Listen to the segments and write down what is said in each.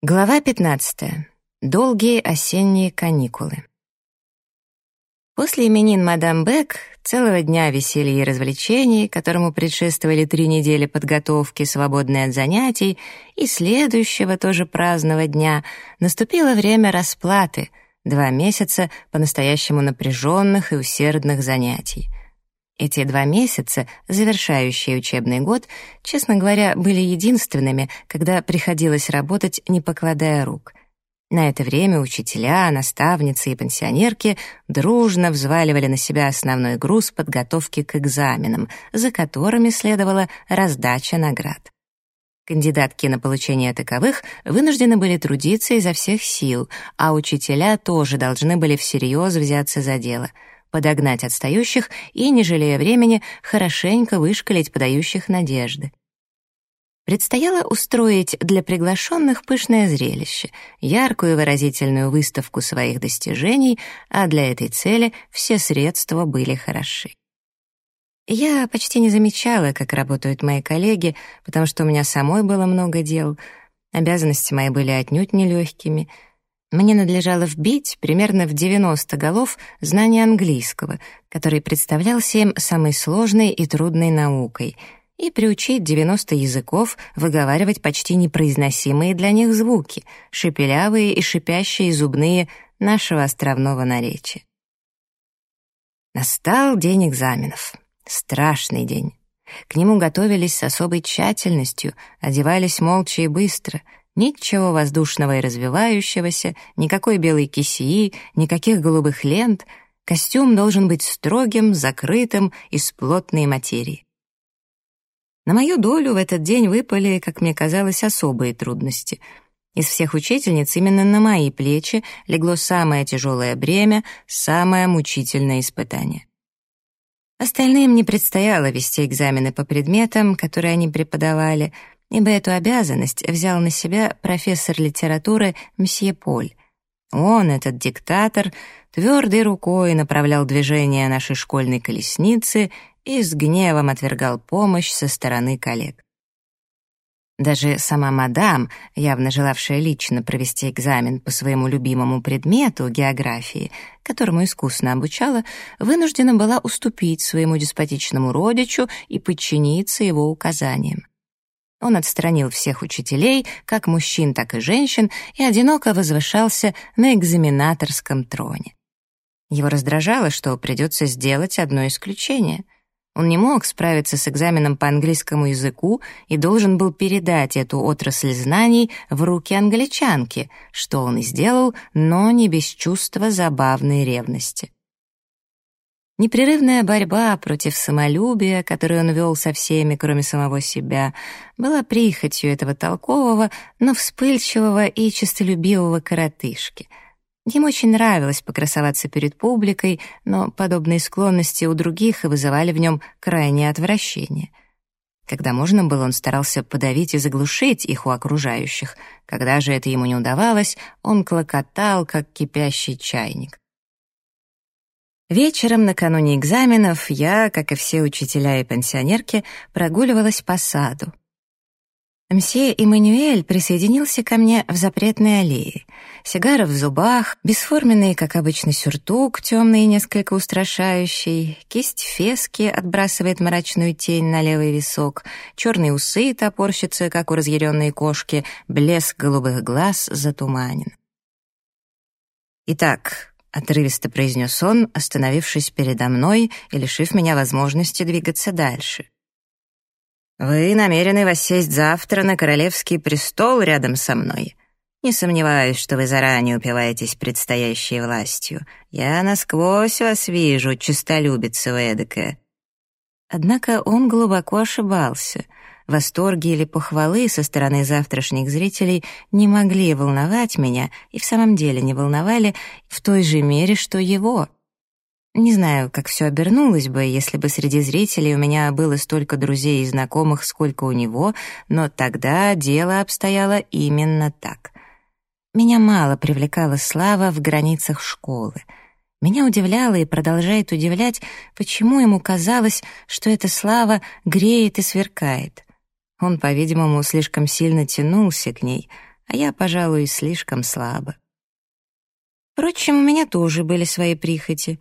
Глава 15. Долгие осенние каникулы. После именин мадам Бек, целого дня веселья и развлечений, которому предшествовали три недели подготовки, свободной от занятий, и следующего тоже праздного дня, наступило время расплаты, два месяца по-настоящему напряженных и усердных занятий — эти два месяца, завершающие учебный год, честно говоря, были единственными, когда приходилось работать, не покладая рук. На это время учителя, наставницы и пенсионерки дружно взваливали на себя основной груз подготовки к экзаменам, за которыми следовала раздача наград. Кандидатки на получение таковых вынуждены были трудиться изо всех сил, а учителя тоже должны были всерьез взяться за дело — подогнать отстающих и, не жалея времени, хорошенько вышкалить подающих надежды. Предстояло устроить для приглашенных пышное зрелище, яркую выразительную выставку своих достижений, а для этой цели все средства были хороши. Я почти не замечала, как работают мои коллеги, потому что у меня самой было много дел. Обязанности мои были отнюдь нелегкими — мне надлежало вбить примерно в 90 голов знания английского, который представлялся им самой сложной и трудной наукой, и приучить 90 языков выговаривать почти непроизносимые для них звуки, шепелявые и шипящие зубные нашего островного наречия. Настал день экзаменов. Страшный день. К нему готовились с особой тщательностью, одевались молча и быстро — Ничего воздушного и развивающегося, никакой белой кисии, никаких голубых лент. Костюм должен быть строгим, закрытым, из плотной материи. На мою долю в этот день выпали, как мне казалось, особые трудности. Из всех учительниц именно на мои плечи легло самое тяжелое бремя, самое мучительное испытание. Остальным не предстояло вести экзамены по предметам, которые они преподавали — ибо эту обязанность взял на себя профессор литературы мсье Поль. Он, этот диктатор, твердой рукой направлял движение нашей школьной колесницы и с гневом отвергал помощь со стороны коллег. Даже сама мадам, явно желавшая лично провести экзамен по своему любимому предмету, географии, которому искусно обучала, вынуждена была уступить своему деспотичному родичу и подчиниться его указаниям. Он отстранил всех учителей, как мужчин, так и женщин, и одиноко возвышался на экзаменаторском троне. Его раздражало, что придется сделать одно исключение. Он не мог справиться с экзаменом по английскому языку и должен был передать эту отрасль знаний в руки англичанки, что он и сделал, но не без чувства забавной ревности. Непрерывная борьба против самолюбия, которую он вел со всеми, кроме самого себя, была прихотью этого толкового, но вспыльчивого и честолюбивого коротышки. Ему очень нравилось покрасоваться перед публикой, но подобные склонности у других вызывали в нем крайнее отвращение. Когда можно было, он старался подавить и заглушить их у окружающих. Когда же это ему не удавалось, он клокотал, как кипящий чайник. Вечером накануне экзаменов я, как и все учителя и пенсионерки, прогуливалась по саду. Мсье Эммануэль присоединился ко мне в запретной аллее. Сигара в зубах, бесформенный, как обычно, сюртук, темный и несколько устрашающий, кисть фески отбрасывает мрачную тень на левый висок, черные усы топорщатся, как у разъяренной кошки, блеск голубых глаз затуманен. Итак, — отрывисто произнес он, остановившись передо мной и лишив меня возможности двигаться дальше. «Вы намерены воссесть завтра на королевский престол рядом со мной. Не сомневаюсь, что вы заранее упиваетесь предстоящей властью. Я насквозь вас вижу, честолюбица вы эдакая». Однако он глубоко ошибался — Восторги или похвалы со стороны завтрашних зрителей не могли волновать меня и в самом деле не волновали в той же мере, что его. Не знаю, как все обернулось бы, если бы среди зрителей у меня было столько друзей и знакомых, сколько у него, но тогда дело обстояло именно так. Меня мало привлекала слава в границах школы. Меня удивляло и продолжает удивлять, почему ему казалось, что эта слава греет и сверкает. Он, по-видимому, слишком сильно тянулся к ней, а я, пожалуй, слишком слабо. Впрочем, у меня тоже были свои прихоти.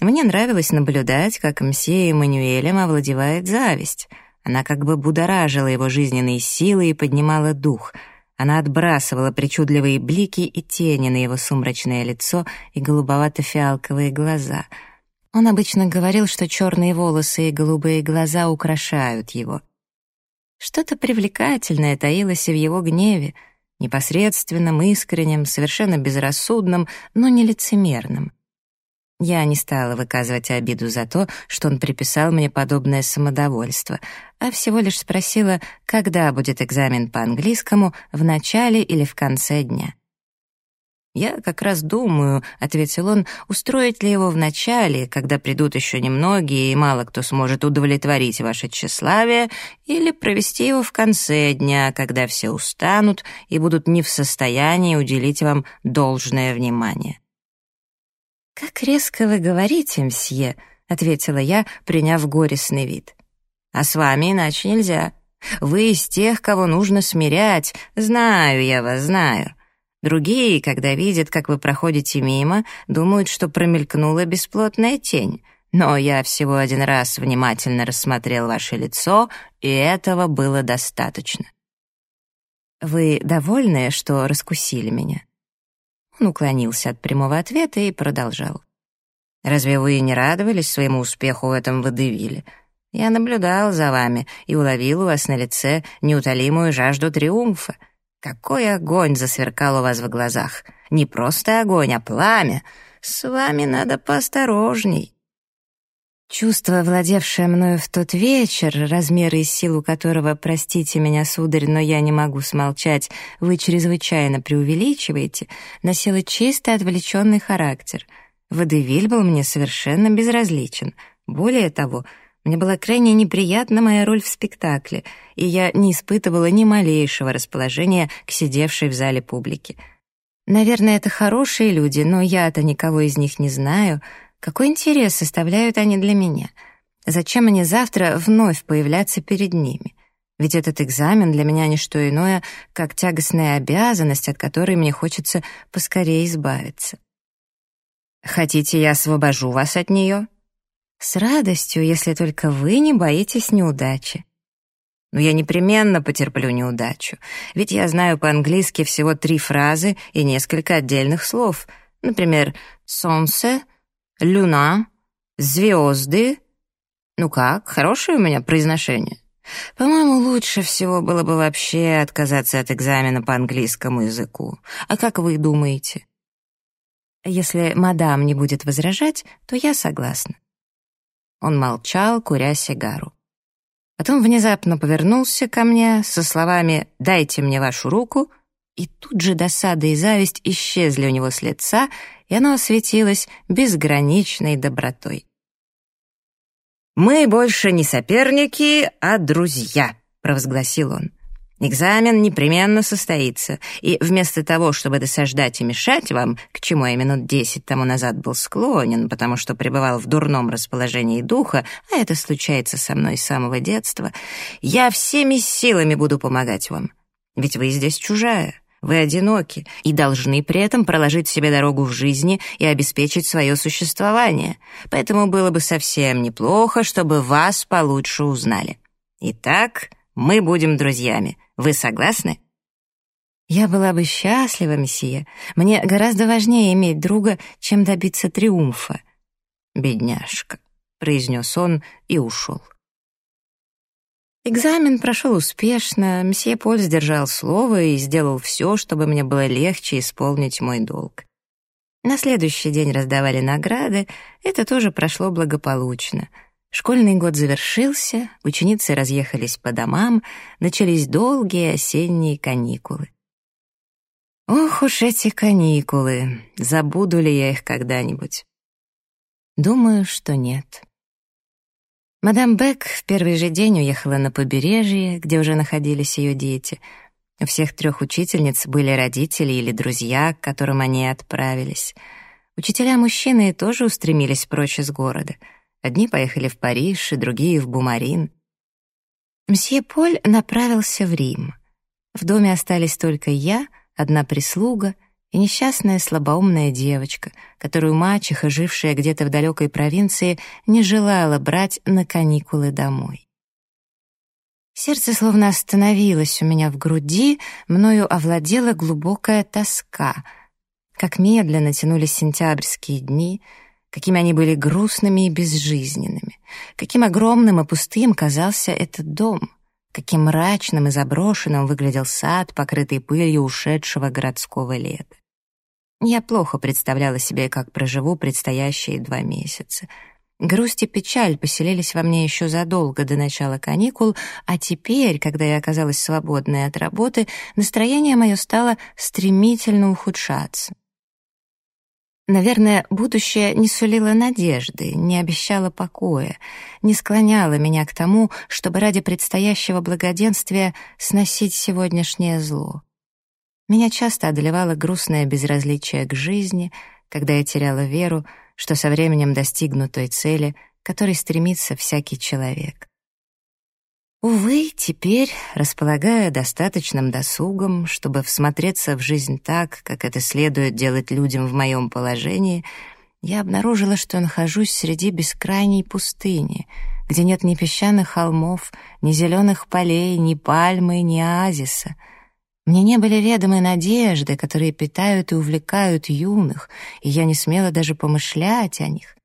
Мне нравилось наблюдать, как мсье Эммануэлем овладевает зависть. Она как бы будоражила его жизненные силы и поднимала дух. Она отбрасывала причудливые блики и тени на его сумрачное лицо и голубовато-фиалковые глаза. Он обычно говорил, что черные волосы и голубые глаза украшают его. Что-то привлекательное таилось и в его гневе, непосредственным, искренним, совершенно безрассудным, но не лицемерным. Я не стала выказывать обиду за то, что он приписал мне подобное самодовольство, а всего лишь спросила, когда будет экзамен по английскому, в начале или в конце дня. «Я как раз думаю», — ответил он, — «устроить ли его в начале, когда придут еще немногие и мало кто сможет удовлетворить ваше тщеславие, или провести его в конце дня, когда все устанут и будут не в состоянии уделить вам должное внимание». «Как резко вы говорите, мсье», — ответила я, приняв горестный вид. «А с вами иначе нельзя. Вы из тех, кого нужно смирять. Знаю я вас, знаю. Другие, когда видят, как вы проходите мимо, думают, что промелькнула бесплотная тень. Но я всего один раз внимательно рассмотрел ваше лицо, и этого было достаточно». «Вы довольны, что раскусили меня?» Он уклонился от прямого ответа и продолжал. «Разве вы не радовались своему успеху в этом водевиле? Я наблюдал за вами и уловил у вас на лице неутолимую жажду триумфа. Какой огонь засверкал у вас в глазах! Не просто огонь, а пламя! С вами надо поосторожней!» Чувство, владевшее мною в тот вечер, размеры и силу которого, простите меня, сударь, но я не могу смолчать, вы чрезвычайно преувеличиваете, носило чисто отвлеченный характер. Водевиль был мне совершенно безразличен. Более того, мне была крайне неприятна моя роль в спектакле, и я не испытывала ни малейшего расположения к сидевшей в зале публике. Наверное, это хорошие люди, но я-то никого из них не знаю — какой интерес составляют они для меня? Зачем мне завтра вновь появляться перед ними? Ведь этот экзамен для меня не что иное, как тягостная обязанность, от которой мне хочется поскорее избавиться. Хотите, я освобожу вас от нее? С радостью, если только вы не боитесь неудачи. Но я непременно потерплю неудачу, ведь я знаю по-английски всего три фразы и несколько отдельных слов. Например, «солнце», люна, звезды. Ну как, хорошее у меня произношение? По-моему, лучше всего было бы вообще отказаться от экзамена по английскому языку. А как вы думаете? Если мадам не будет возражать, то я согласна. Он молчал, куря сигару. Потом внезапно повернулся ко мне со словами «Дайте мне вашу руку», и тут же досада и зависть исчезли у него с лица, и оно осветилось безграничной добротой. «Мы больше не соперники, а друзья», — провозгласил он. «Экзамен непременно состоится, и вместо того, чтобы досаждать и мешать вам, к чему я минут десять тому назад был склонен, потому что пребывал в дурном расположении духа, а это случается со мной с самого детства, я всеми силами буду помогать вам. Ведь вы здесь чужая, вы одиноки и должны при этом проложить себе дорогу в жизни и обеспечить свое существование. Поэтому было бы совсем неплохо, чтобы вас получше узнали. Итак, мы будем друзьями. Вы согласны? Я была бы счастлива, месье. Мне гораздо важнее иметь друга, чем добиться триумфа. Бедняжка, произнес он и ушел. Экзамен прошел успешно, мсье Поль сдержал слово и сделал все, чтобы мне было легче исполнить мой долг. На следующий день раздавали награды, это тоже прошло благополучно. Школьный год завершился, ученицы разъехались по домам, начались долгие осенние каникулы. Ох уж эти каникулы, забуду ли я их когда-нибудь? Думаю, что нет. Мадам Бек в первый же день уехала на побережье, где уже находились ее дети. У всех трех учительниц были родители или друзья, к которым они отправились. Учителя-мужчины тоже устремились прочь из города. Одни поехали в Париж, и другие — в Бумарин. Мсье Поль направился в Рим. В доме остались только я, одна прислуга и несчастная слабоумная девочка, которую мачеха, жившая где-то в далекой провинции, не желала брать на каникулы домой. Сердце словно остановилось у меня в груди, мною овладела глубокая тоска. Как медленно тянулись сентябрьские дни, какими они были грустными и безжизненными, каким огромным и пустым казался этот дом, каким мрачным и заброшенным выглядел сад, покрытый пылью ушедшего городского лета. Я плохо представляла себе, как проживу предстоящие два месяца — Грусть и печаль поселились во мне еще задолго до начала каникул, а теперь, когда я оказалась свободной от работы, настроение мое стало стремительно ухудшаться. Наверное, будущее не сулило надежды, не обещало покоя, не склоняло меня к тому, чтобы ради предстоящего благоденствия сносить сегодняшнее зло. Меня часто одолевало грустное безразличие к жизни, когда я теряла веру, что со временем достигну той цели, которой стремится всякий человек. Увы, теперь, располагая достаточным досугом, чтобы всмотреться в жизнь так, как это следует делать людям в моем положении, я обнаружила, что нахожусь среди бескрайней пустыни, где нет ни песчаных холмов, ни зеленых полей, ни пальмы, ни оазиса — мне не были ведомы надежды, которые питают и увлекают юных, и я не смела даже помышлять о них.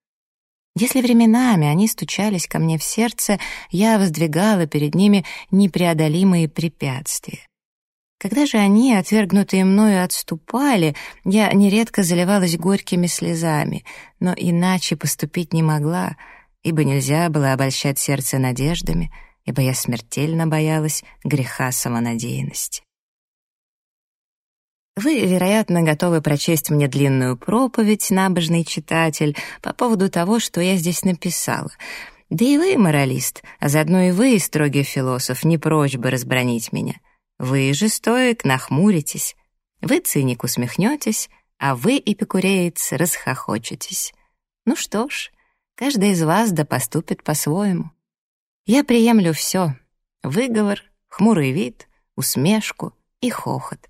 Если временами они стучались ко мне в сердце, я воздвигала перед ними непреодолимые препятствия. Когда же они, отвергнутые мною, отступали, я нередко заливалась горькими слезами, но иначе поступить не могла, ибо нельзя было обольщать сердце надеждами, ибо я смертельно боялась греха самонадеянности. Вы, вероятно, готовы прочесть мне длинную проповедь, набожный читатель, по поводу того, что я здесь написала. Да и вы, моралист, а заодно и вы, строгий философ, не прочь бы разбронить меня. Вы же стоек, нахмуритесь. Вы, циник, усмехнетесь, а вы, эпикуреец, расхохочетесь. Ну что ж, каждый из вас да поступит по-своему. Я приемлю все — выговор, хмурый вид, усмешку и хохот.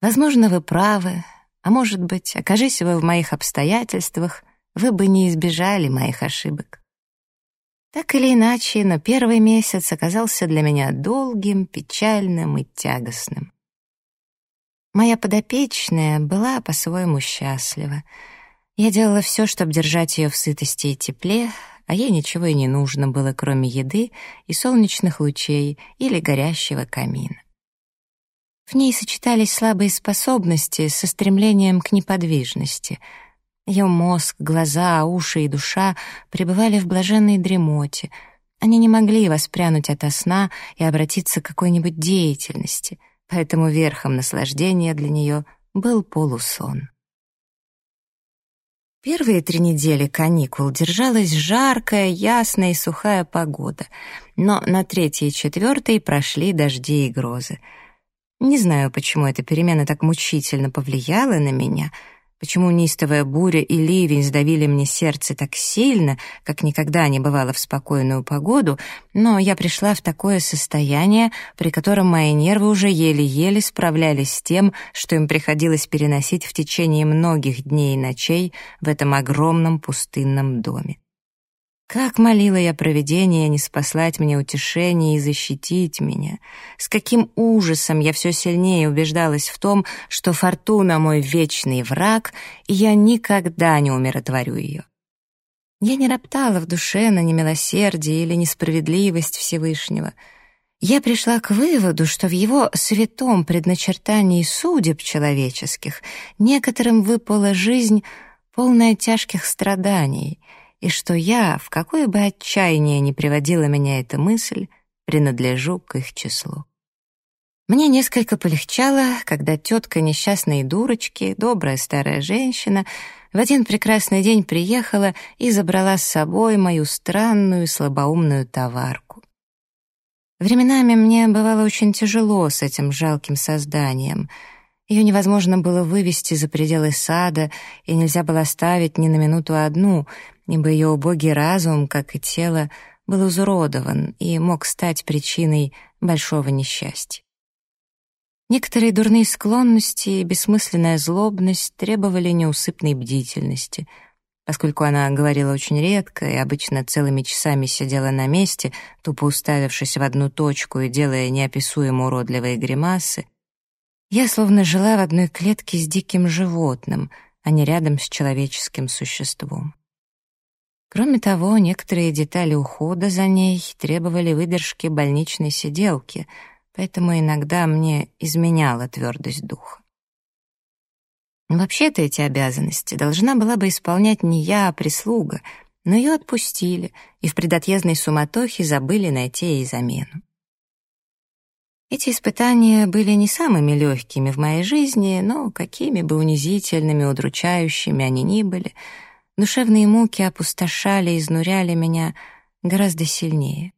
Возможно, вы правы, а может быть, окажись вы в моих обстоятельствах, вы бы не избежали моих ошибок. Так или иначе, но первый месяц оказался для меня долгим, печальным и тягостным. Моя подопечная была по-своему счастлива. Я делала все, чтобы держать ее в сытости и тепле, а ей ничего и не нужно было, кроме еды и солнечных лучей или горящего камина. В ней сочетались слабые способности со стремлением к неподвижности. Ее мозг, глаза, уши и душа пребывали в блаженной дремоте. Они не могли воспрянуть ото сна и обратиться к какой-нибудь деятельности, поэтому верхом наслаждения для нее был полусон. Первые три недели каникул держалась жаркая, ясная и сухая погода, но на третьей и четвертой прошли дожди и грозы — не знаю, почему эта перемена так мучительно повлияла на меня, почему неистовая буря и ливень сдавили мне сердце так сильно, как никогда не бывало в спокойную погоду, но я пришла в такое состояние, при котором мои нервы уже еле-еле справлялись с тем, что им приходилось переносить в течение многих дней и ночей в этом огромном пустынном доме. Как молила я провидение не спаслать мне утешение и защитить меня. С каким ужасом я все сильнее убеждалась в том, что фортуна мой вечный враг, и я никогда не умиротворю ее. Я не роптала в душе на немилосердие или несправедливость Всевышнего. Я пришла к выводу, что в его святом предначертании судеб человеческих некоторым выпала жизнь, полная тяжких страданий — и что я, в какое бы отчаяние ни приводила меня эта мысль, принадлежу к их числу. Мне несколько полегчало, когда тетка несчастной дурочки, добрая старая женщина, в один прекрасный день приехала и забрала с собой мою странную слабоумную товарку. Временами мне бывало очень тяжело с этим жалким созданием. Ее невозможно было вывести за пределы сада, и нельзя было оставить ни на минуту одну, ибо ее убогий разум, как и тело, был изуродован и мог стать причиной большого несчастья. Некоторые дурные склонности и бессмысленная злобность требовали неусыпной бдительности. Поскольку она говорила очень редко и обычно целыми часами сидела на месте, тупо уставившись в одну точку и делая неописуемо уродливые гримасы, я словно жила в одной клетке с диким животным, а не рядом с человеческим существом. Кроме того, некоторые детали ухода за ней требовали выдержки больничной сиделки — поэтому иногда мне изменяла твердость духа. Вообще-то эти обязанности должна была бы исполнять не я, а прислуга, но ее отпустили и в предотъездной суматохе забыли найти ей замену. Эти испытания были не самыми легкими в моей жизни, но какими бы унизительными, удручающими они ни были, душевные муки опустошали и изнуряли меня гораздо сильнее.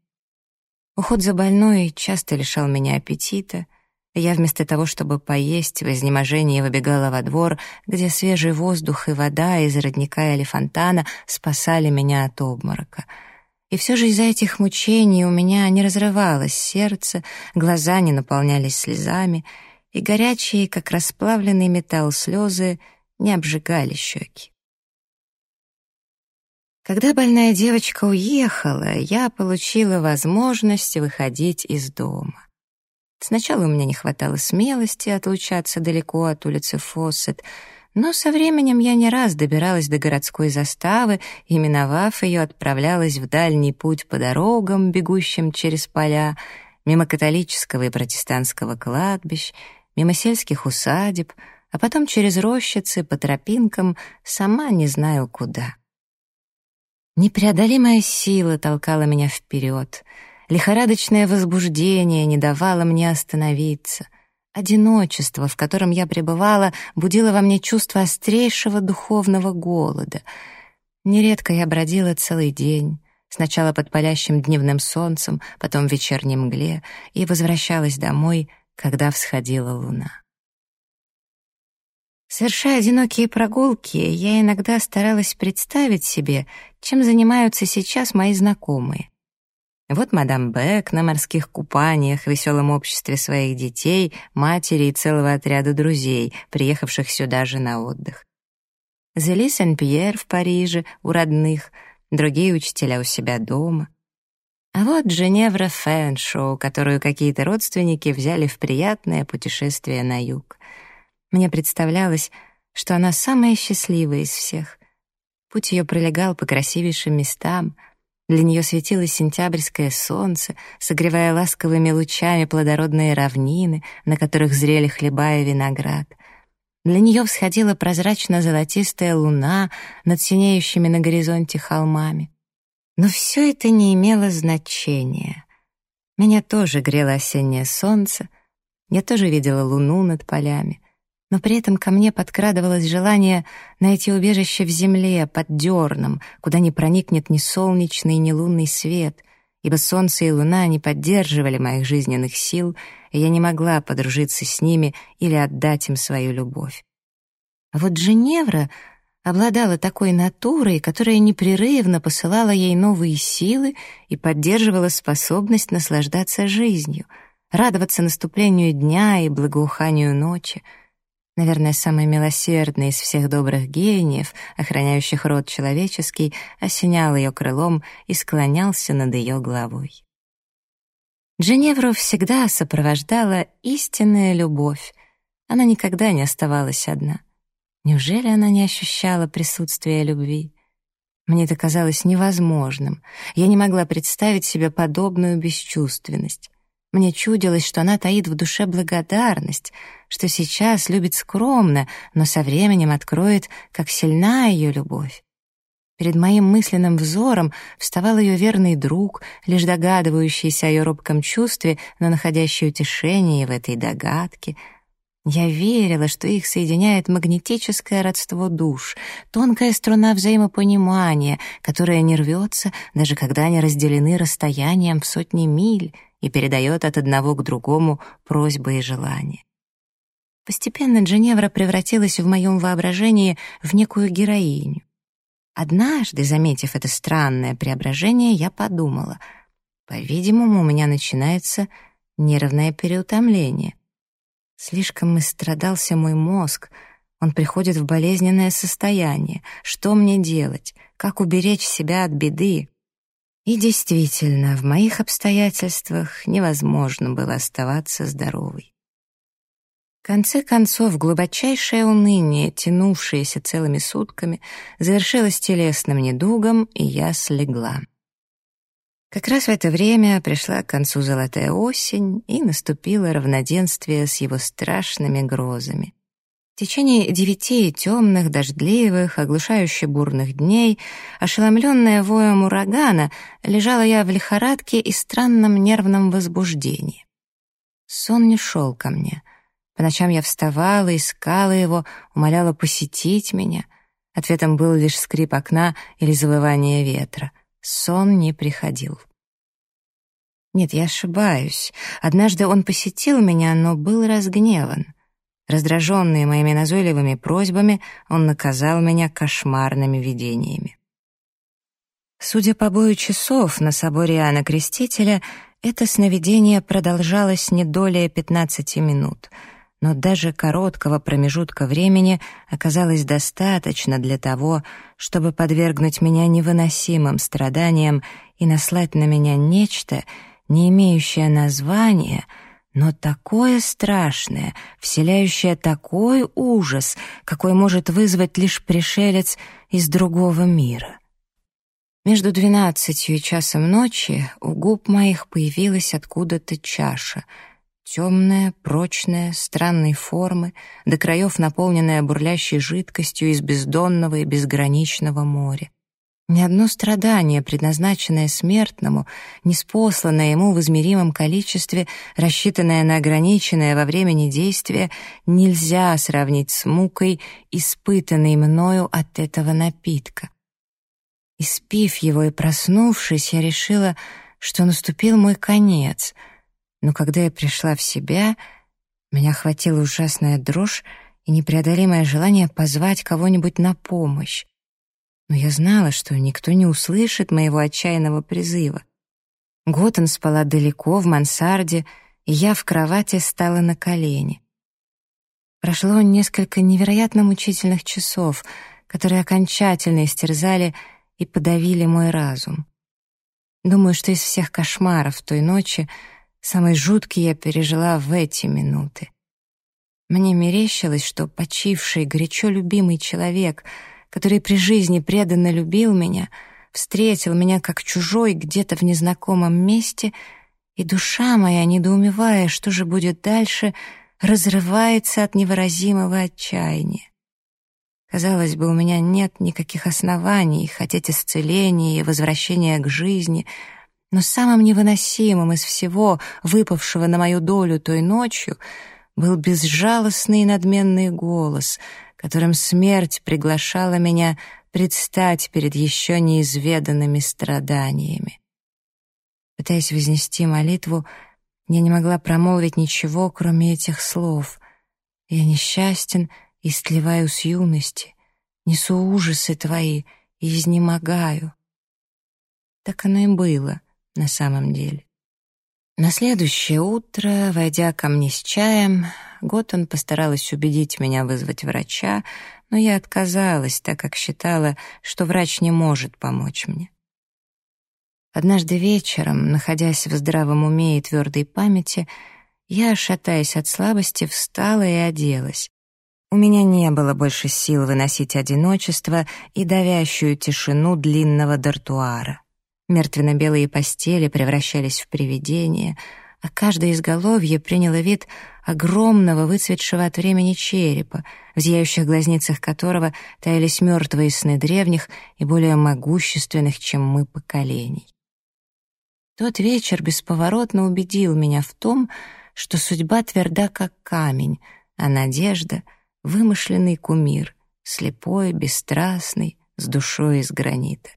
Уход за больной часто лишал меня аппетита. Я вместо того, чтобы поесть, в изнеможении выбегала во двор, где свежий воздух и вода из родника или фонтана спасали меня от обморока. И все же из-за этих мучений у меня не разрывалось сердце, глаза не наполнялись слезами, и горячие, как расплавленный металл слезы, не обжигали щеки. Когда больная девочка уехала, я получила возможность выходить из дома. Сначала у меня не хватало смелости отлучаться далеко от улицы Фоссет, но со временем я не раз добиралась до городской заставы и, миновав ее, отправлялась в дальний путь по дорогам, бегущим через поля, мимо католического и протестантского кладбищ, мимо сельских усадеб, а потом через рощицы, по тропинкам, сама не знаю куда. Непреодолимая сила толкала меня вперед. Лихорадочное возбуждение не давало мне остановиться. Одиночество, в котором я пребывала, будило во мне чувство острейшего духовного голода. Нередко я бродила целый день, сначала под палящим дневным солнцем, потом в вечерней мгле, и возвращалась домой, когда всходила луна. Совершая одинокие прогулки, я иногда старалась представить себе, чем занимаются сейчас мои знакомые. Вот мадам Бек на морских купаниях в веселом обществе своих детей, матери и целого отряда друзей, приехавших сюда же на отдых. Зели Сен-Пьер в Париже, у родных, другие учителя у себя дома. А вот Женевра Фэншоу, которую какие-то родственники взяли в приятное путешествие на юг. Мне представлялось, что она самая счастливая из всех. Путь ее пролегал по красивейшим местам. Для нее светилось сентябрьское солнце, согревая ласковыми лучами плодородные равнины, на которых зрели хлеба и виноград. Для нее всходила прозрачно-золотистая луна над синеющими на горизонте холмами. Но все это не имело значения. Меня тоже грело осеннее солнце, я тоже видела луну над полями — но при этом ко мне подкрадывалось желание найти убежище в земле, под дерном, куда не проникнет ни солнечный, ни лунный свет, ибо солнце и луна не поддерживали моих жизненных сил, и я не могла подружиться с ними или отдать им свою любовь. А вот Женевра обладала такой натурой, которая непрерывно посылала ей новые силы и поддерживала способность наслаждаться жизнью, радоваться наступлению дня и благоуханию ночи — наверное, самый милосердный из всех добрых гениев, охраняющих род человеческий, осенял ее крылом и склонялся над ее головой. Дженевру всегда сопровождала истинная любовь. Она никогда не оставалась одна. Неужели она не ощущала присутствия любви? Мне это казалось невозможным. Я не могла представить себе подобную бесчувственность. Мне чудилось, что она таит в душе благодарность, что сейчас любит скромно, но со временем откроет, как сильна ее любовь. Перед моим мысленным взором вставал ее верный друг, лишь догадывающийся о ее робком чувстве, но находящий утешение в этой догадке. Я верила, что их соединяет магнетическое родство душ, тонкая струна взаимопонимания, которая не рвется, даже когда они разделены расстоянием в сотни миль — и передает от одного к другому просьбы и желания. Постепенно Дженевра превратилась в моем воображении в некую героиню. Однажды, заметив это странное преображение, я подумала, по-видимому, у меня начинается нервное переутомление. Слишком истрадался мой мозг. Он приходит в болезненное состояние. Что мне делать? Как уберечь себя от беды? И действительно, в моих обстоятельствах невозможно было оставаться здоровой. В конце концов, глубочайшее уныние, тянувшееся целыми сутками, завершилось телесным недугом, и я слегла. Как раз в это время пришла к концу золотая осень, и наступило равноденствие с его страшными грозами. В течение девяти темных, дождливых, оглушающе бурных дней, ошеломленная воем урагана, лежала я в лихорадке и странном нервном возбуждении. Сон не шел ко мне. По ночам я вставала, искала его, умоляла посетить меня. Ответом был лишь скрип окна или завывание ветра. Сон не приходил. Нет, я ошибаюсь. Однажды он посетил меня, но был разгневан — Раздраженный моими назойливыми просьбами, он наказал меня кошмарными видениями. Судя по бою часов на соборе Иоанна Крестителя, это сновидение продолжалось не долее 15 минут, но даже короткого промежутка времени оказалось достаточно для того, чтобы подвергнуть меня невыносимым страданиям и наслать на меня нечто, не имеющее названия — но такое страшное, вселяющее такой ужас, какой может вызвать лишь пришелец из другого мира. Между двенадцатью и часом ночи у губ моих появилась откуда-то чаша, темная, прочная, странной формы, до краев наполненная бурлящей жидкостью из бездонного и безграничного моря. Ни одно страдание, предназначенное смертному, не спосланное ему в измеримом количестве, рассчитанное на ограниченное во времени действие, нельзя сравнить с мукой, испытанной мною от этого напитка. Испив его и проснувшись, я решила, что наступил мой конец. Но когда я пришла в себя, меня охватила ужасная дрожь и непреодолимое желание позвать кого-нибудь на помощь но я знала, что никто не услышит моего отчаянного призыва. Готан спала далеко, в мансарде, и я в кровати стала на колени. Прошло несколько невероятно мучительных часов, которые окончательно истерзали и подавили мой разум. Думаю, что из всех кошмаров той ночи самый жуткий я пережила в эти минуты. Мне мерещилось, что почивший, горячо любимый человек — который при жизни преданно любил меня, встретил меня как чужой где-то в незнакомом месте, и душа моя, недоумевая, что же будет дальше, разрывается от невыразимого отчаяния. Казалось бы, у меня нет никаких оснований хотеть исцеления и возвращения к жизни, но самым невыносимым из всего, выпавшего на мою долю той ночью, был безжалостный и надменный голос — которым смерть приглашала меня предстать перед еще неизведанными страданиями. Пытаясь вознести молитву, я не могла промолвить ничего, кроме этих слов. «Я несчастен и стлеваю с юности, несу ужасы твои и изнемогаю». Так оно и было на самом деле. На следующее утро, войдя ко мне с чаем, Готтон постаралась убедить меня вызвать врача, но я отказалась, так как считала, что врач не может помочь мне. Однажды вечером, находясь в здравом уме и твердой памяти, я, шатаясь от слабости, встала и оделась. У меня не было больше сил выносить одиночество и давящую тишину длинного дартуара. Мертвенно-белые постели превращались в привидения, а каждое изголовье приняло вид огромного, выцветшего от времени черепа, в зияющих глазницах которого таялись мертвые сны древних и более могущественных, чем мы, поколений. Тот вечер бесповоротно убедил меня в том, что судьба тверда, как камень, а надежда — вымышленный кумир, слепой, бесстрастный, с душой из гранита.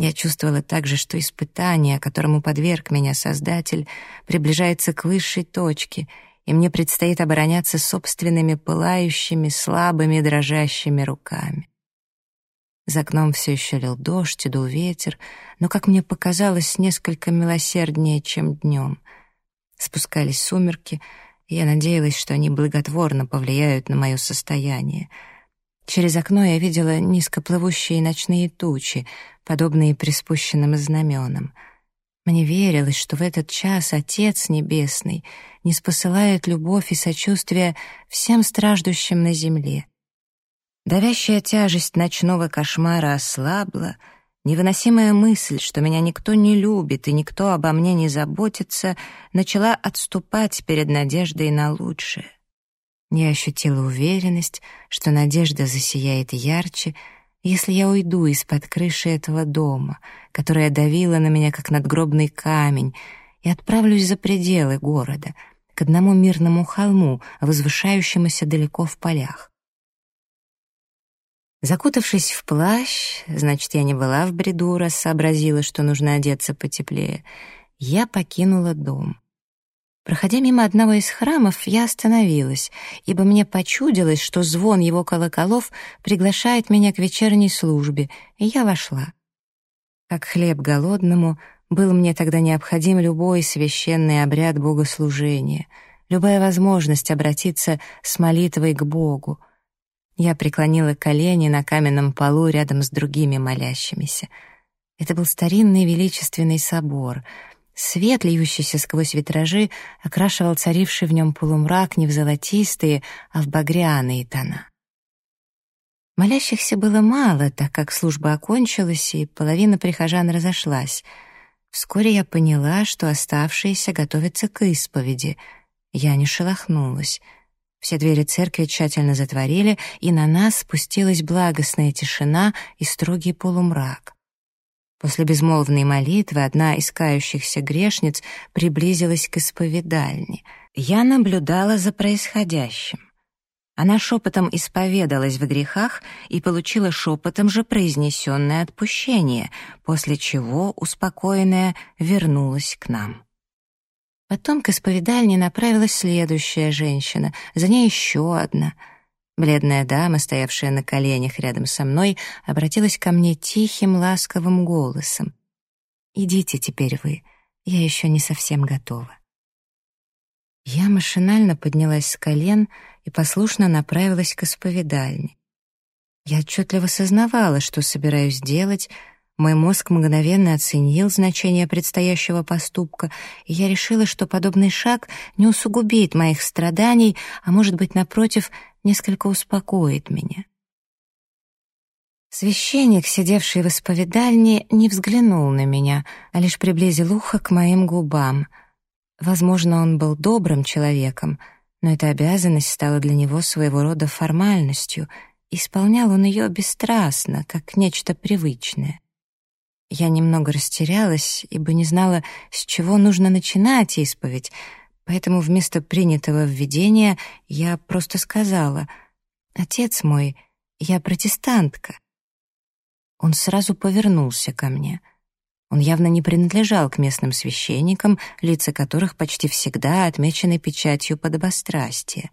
Я чувствовала также, что испытание, которому подверг меня Создатель, приближается к высшей точке, и мне предстоит обороняться собственными пылающими, слабыми, дрожащими руками. За окном все еще лил дождь и дул ветер, но, как мне показалось, несколько милосерднее, чем днем. Спускались сумерки, Я надеялась, что они благотворно повлияют на мое состояние. Через окно я видела низкоплывущие ночные тучи, подобные приспущенным знаменам. Мне верилось, что в этот час Отец Небесный не спосылает любовь и сочувствие всем страждущим на земле. Давящая тяжесть ночного кошмара ослабла — Невыносимая мысль, что меня никто не любит и никто обо мне не заботится, начала отступать перед надеждой на лучшее. Я ощутила уверенность, что надежда засияет ярче, если я уйду из-под крыши этого дома, которая давила на меня как надгробный камень, и отправлюсь за пределы города, к одному мирному холму, возвышающемуся далеко в полях. Закутавшись в плащ, значит, я не была в бреду, раз сообразила, что нужно одеться потеплее, я покинула дом. Проходя мимо одного из храмов, я остановилась, ибо мне почудилось, что звон его колоколов приглашает меня к вечерней службе, и я вошла. Как хлеб голодному, был мне тогда необходим любой священный обряд богослужения, любая возможность обратиться с молитвой к Богу — я преклонила колени на каменном полу рядом с другими молящимися. Это был старинный величественный собор. Свет, льющийся сквозь витражи, окрашивал царивший в нем полумрак не в золотистые, а в багряные тона. Молящихся было мало, так как служба окончилась, и половина прихожан разошлась. Вскоре я поняла, что оставшиеся готовятся к исповеди. Я не шелохнулась — все двери церкви тщательно затворили, и на нас спустилась благостная тишина и строгий полумрак. После безмолвной молитвы одна из кающихся грешниц приблизилась к исповедальне. Я наблюдала за происходящим. Она шепотом исповедалась в грехах и получила шепотом же произнесенное отпущение, после чего, успокоенная, вернулась к нам. Потом к исповедальне направилась следующая женщина, за ней еще одна. Бледная дама, стоявшая на коленях рядом со мной, обратилась ко мне тихим, ласковым голосом. «Идите теперь вы, я еще не совсем готова». Я машинально поднялась с колен и послушно направилась к исповедальне. Я отчетливо сознавала, что собираюсь делать, мой мозг мгновенно оценил значение предстоящего поступка, и я решила, что подобный шаг не усугубит моих страданий, а, может быть, напротив, несколько успокоит меня. Священник, сидевший в исповедальне, не взглянул на меня, а лишь приблизил ухо к моим губам. Возможно, он был добрым человеком, но эта обязанность стала для него своего рода формальностью, исполнял он ее бесстрастно, как нечто привычное. Я немного растерялась, ибо не знала, с чего нужно начинать исповедь, поэтому вместо принятого введения я просто сказала «Отец мой, я протестантка». Он сразу повернулся ко мне. Он явно не принадлежал к местным священникам, лица которых почти всегда отмечены печатью подобострастия.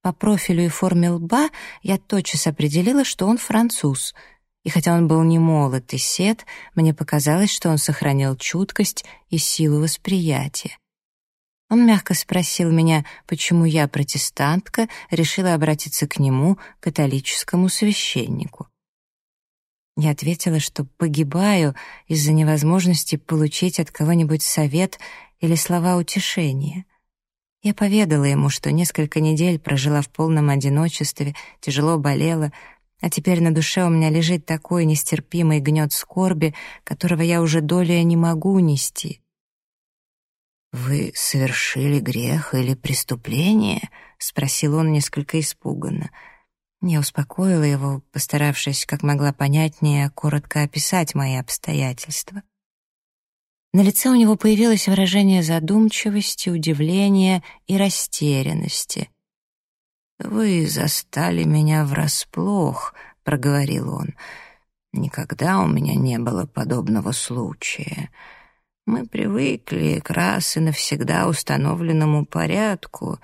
По профилю и форме лба я тотчас определила, что он француз — и хотя он был не молод и сед, мне показалось, что он сохранил чуткость и силу восприятия. Он мягко спросил меня, почему я, протестантка, решила обратиться к нему, католическому священнику. Я ответила, что погибаю из-за невозможности получить от кого-нибудь совет или слова утешения. Я поведала ему, что несколько недель прожила в полном одиночестве, тяжело болела, а теперь на душе у меня лежит такой нестерпимый гнет скорби, которого я уже долей не могу нести. «Вы совершили грех или преступление?» — спросил он несколько испуганно. Я успокоила его, постаравшись как могла понятнее коротко описать мои обстоятельства. На лице у него появилось выражение задумчивости, удивления и растерянности. «Вы застали меня врасплох», — проговорил он. «Никогда у меня не было подобного случая. Мы привыкли к раз и навсегда установленному порядку,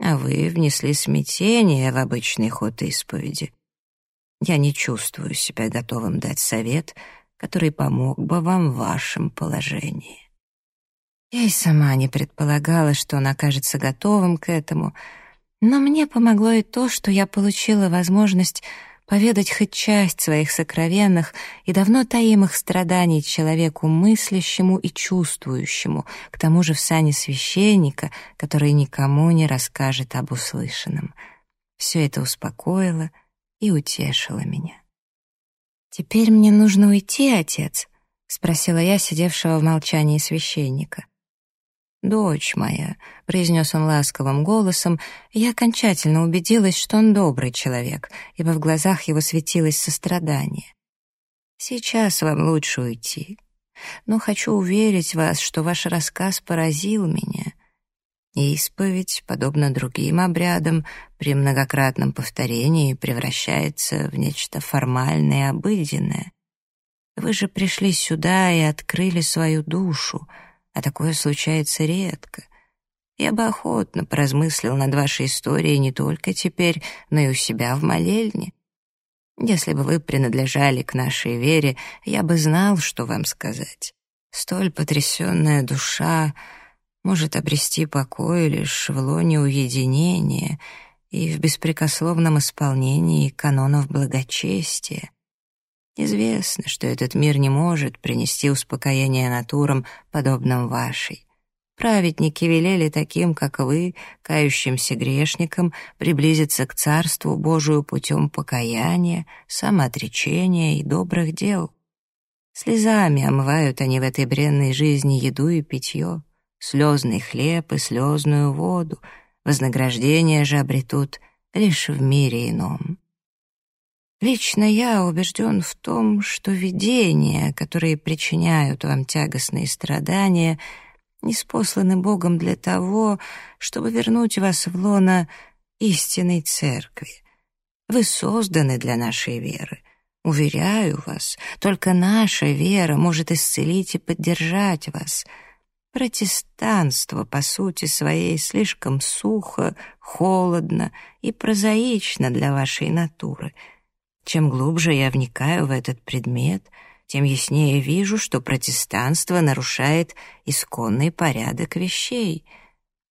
а вы внесли смятение в обычный ход исповеди. Я не чувствую себя готовым дать совет, который помог бы вам в вашем положении». Я и сама не предполагала, что он окажется готовым к этому, но мне помогло и то, что я получила возможность поведать хоть часть своих сокровенных и давно таимых страданий человеку мыслящему и чувствующему, к тому же в сане священника, который никому не расскажет об услышанном. Все это успокоило и утешило меня. «Теперь мне нужно уйти, отец?» — спросила я сидевшего в молчании священника. «Дочь моя», — произнес он ласковым голосом, я окончательно убедилась, что он добрый человек, ибо в глазах его светилось сострадание. «Сейчас вам лучше уйти, но хочу уверить вас, что ваш рассказ поразил меня. Исповедь, подобно другим обрядам, при многократном повторении превращается в нечто формальное и обыденное. Вы же пришли сюда и открыли свою душу — а такое случается редко. Я бы охотно поразмыслил над вашей историей не только теперь, но и у себя в молельне. Если бы вы принадлежали к нашей вере, я бы знал, что вам сказать. Столь потрясенная душа может обрести покой лишь в лоне уединения и в беспрекословном исполнении канонов благочестия. Известно, что этот мир не может принести успокоение натурам, подобным вашей. Праведники велели таким, как вы, кающимся грешникам, приблизиться к Царству Божию путем покаяния, самоотречения и добрых дел. Слезами омывают они в этой бренной жизни еду и питье, слезный хлеб и слезную воду, вознаграждение же обретут лишь в мире ином. Лично я убежден в том, что видения, которые причиняют вам тягостные страдания, не спосланы Богом для того, чтобы вернуть вас в лоно истинной церкви. Вы созданы для нашей веры. Уверяю вас, только наша вера может исцелить и поддержать вас. Протестанство, по сути своей, слишком сухо, холодно и прозаично для вашей натуры — чем глубже я вникаю в этот предмет, тем яснее вижу, что протестанство нарушает исконный порядок вещей.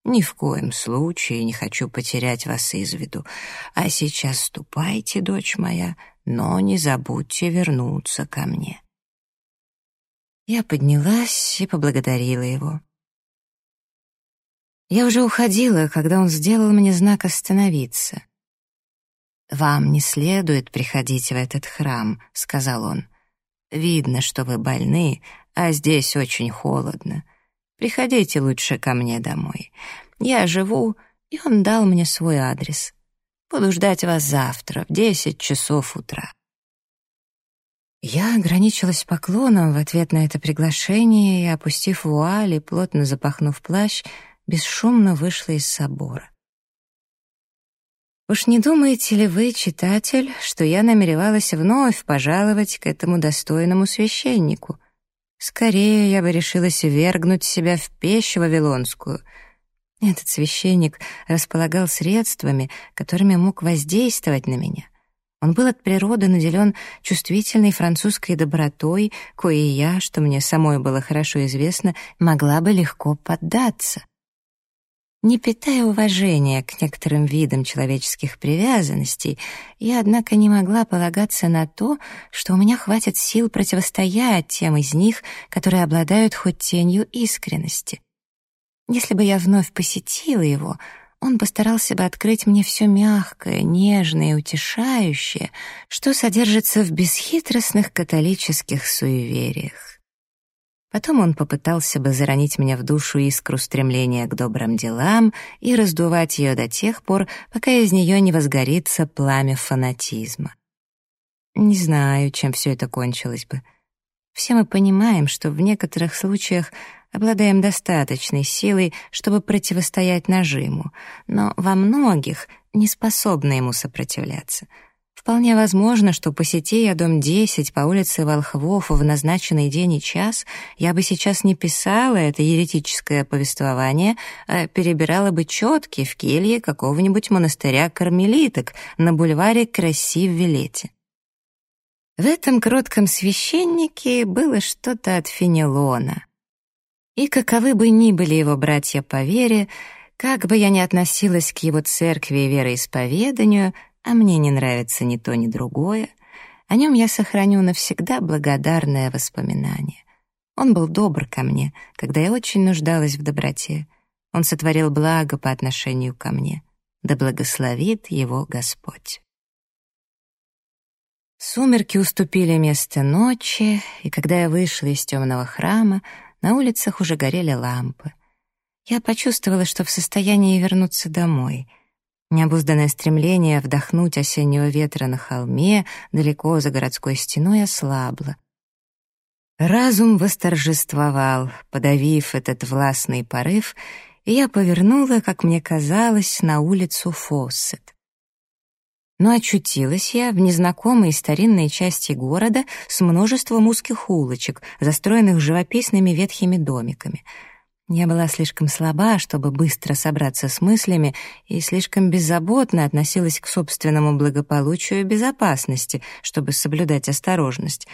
Ни в коем случае не хочу потерять вас из виду. А сейчас ступайте, дочь моя, но не забудьте вернуться ко мне. Я поднялась и поблагодарила его. Я уже уходила, когда он сделал мне знак остановиться. «Вам не следует приходить в этот храм», — сказал он. «Видно, что вы больны, а здесь очень холодно. Приходите лучше ко мне домой. Я живу...» И он дал мне свой адрес. «Буду ждать вас завтра в десять часов утра». Я ограничилась поклоном в ответ на это приглашение и, опустив вуаль и плотно запахнув плащ, бесшумно вышла из собора. Уж не думаете ли вы, читатель, что я намеревалась вновь пожаловать к этому достойному священнику? Скорее я бы решилась ввергнуть себя в пещу вавилонскую. Этот священник располагал средствами, которыми мог воздействовать на меня. Он был от природы наделен чувствительной французской добротой, кое я, что мне самой было хорошо известно, могла бы легко поддаться. Не питая уважения к некоторым видам человеческих привязанностей, я, однако, не могла полагаться на то, что у меня хватит сил противостоять тем из них, которые обладают хоть тенью искренности. Если бы я вновь посетила его, он постарался бы открыть мне все мягкое, нежное и утешающее, что содержится в бесхитростных католических суевериях. Потом он попытался бы заронить меня в душу искру стремления к добрым делам и раздувать ее до тех пор, пока из нее не возгорится пламя фанатизма. Не знаю, чем все это кончилось бы. Все мы понимаем, что в некоторых случаях обладаем достаточной силой, чтобы противостоять нажиму, но во многих не способны ему сопротивляться — Вполне возможно, что посети я дом 10 по улице Волхвов в назначенный день и час, я бы сейчас не писала это еретическое повествование, а перебирала бы четки в келье какого-нибудь монастыря кармелиток на бульваре Краси-Вилете. В этом кротком священнике было что-то от Фенелона. И каковы бы ни были его братья по вере, как бы я ни относилась к его церкви и вероисповеданию, а мне не нравится ни то, ни другое, о нем я сохраню навсегда благодарное воспоминание. Он был добр ко мне, когда я очень нуждалась в доброте. Он сотворил благо по отношению ко мне. Да благословит его Господь. Сумерки уступили место ночи, и когда я вышла из темного храма, на улицах уже горели лампы. Я почувствовала, что в состоянии вернуться домой. Необузданное стремление вдохнуть осеннего ветра на холме, далеко за городской стеной, ослабло. Разум восторжествовал, подавив этот властный порыв, и я повернула, как мне казалось, на улицу Фоссет но очутилась я в незнакомой старинной части города с множеством узких улочек, застроенных живописными ветхими домиками. Я была слишком слаба, чтобы быстро собраться с мыслями, и слишком беззаботно относилась к собственному благополучию и безопасности, чтобы соблюдать осторожность.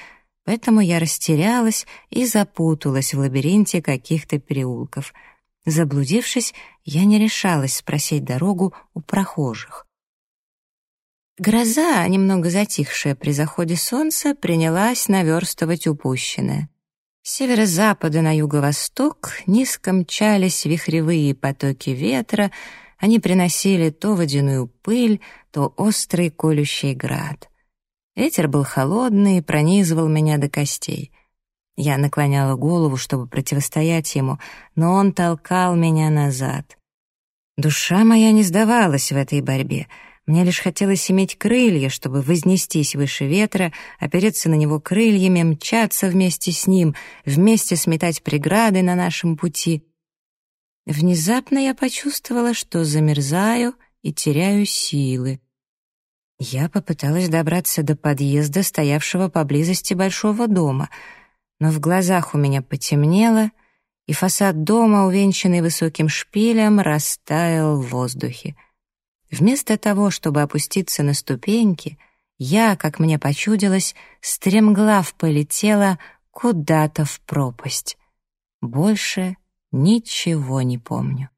Поэтому я растерялась и запуталась в лабиринте каких-то переулков. Заблудившись, я не решалась спросить дорогу у прохожих. Гроза, немного затихшая при заходе солнца, принялась наверстывать упущенное. Северо-запада на юго-восток низко мчались вихревые потоки ветра, они приносили то водяную пыль, то острый колющий град. Ветер был холодный и пронизывал меня до костей. Я наклоняла голову, чтобы противостоять ему, но он толкал меня назад. Душа моя не сдавалась в этой борьбе — мне лишь хотелось иметь крылья, чтобы вознестись выше ветра, опереться на него крыльями, мчаться вместе с ним, вместе сметать преграды на нашем пути. Внезапно я почувствовала, что замерзаю и теряю силы. Я попыталась добраться до подъезда, стоявшего поблизости большого дома, но в глазах у меня потемнело, и фасад дома, увенчанный высоким шпилем, растаял в воздухе. Вместо того, чтобы опуститься на ступеньки, я, как мне почудилось, стремглав полетела куда-то в пропасть. Больше ничего не помню.